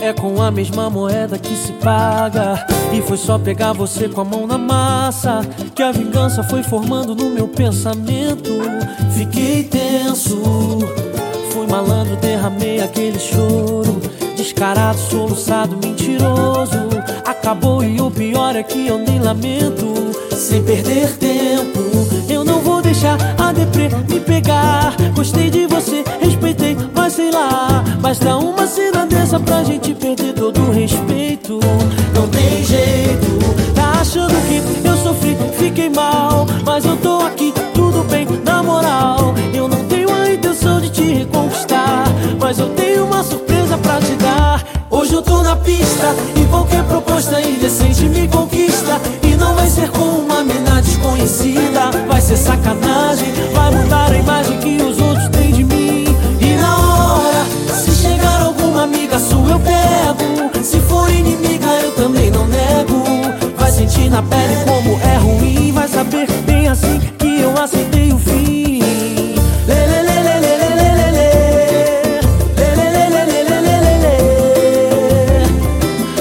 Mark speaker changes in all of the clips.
Speaker 1: É com a mesma moeda que se paga. E foi só pegar você com a mão na massa que a vingança foi formando no meu pensamento. Fiquei tenso, fui malandro, derramei aquele choro. Descarado, soluçado, mentiroso. Acabou e o pior é que eu nem lamento. Sem perder tempo Basta uma cena dessa pra gente perder todo o respeito. Não tem jeito, tá achando que eu sofri, fiquei mal. Mas eu tô aqui, tudo bem, na moral. Eu não tenho a intenção de te reconquistar, mas eu tenho uma surpresa pra te dar. Hoje eu tô na pista e qualquer proposta assim que eu aceitei o fim.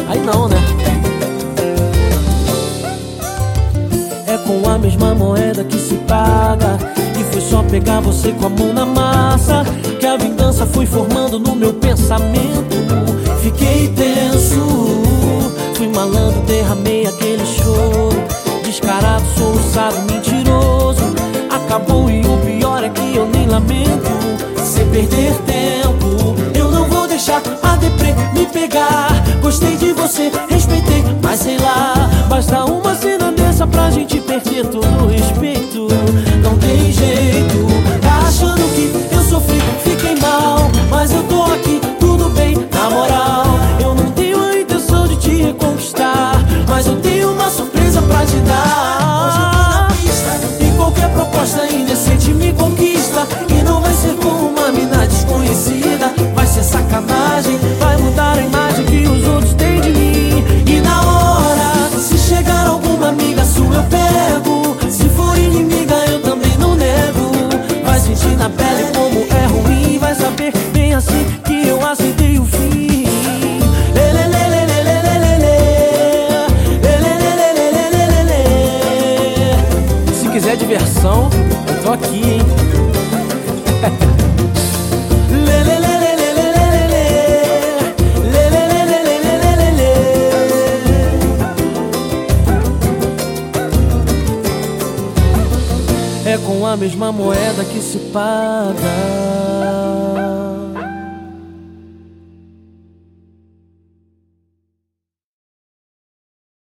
Speaker 1: Aí não, né? É com a mesma moeda que se paga. E foi só pegar você com a mão na massa. Que a vingança foi formando no meu pensamento. Fiquei tenso, fui malandro, derramei aquele choro. Descarado, soluçado, mentiroso. Acabou e o pior é que eu nem lamento. Sem perder tempo, eu não vou deixar a deprê me pegar. Gostei de você, respeitei, mas sei lá. Basta uma cena dessa pra gente perder todo o respeito. Lê, lê, lê, lê, lê. É com a mesma moeda que se paga.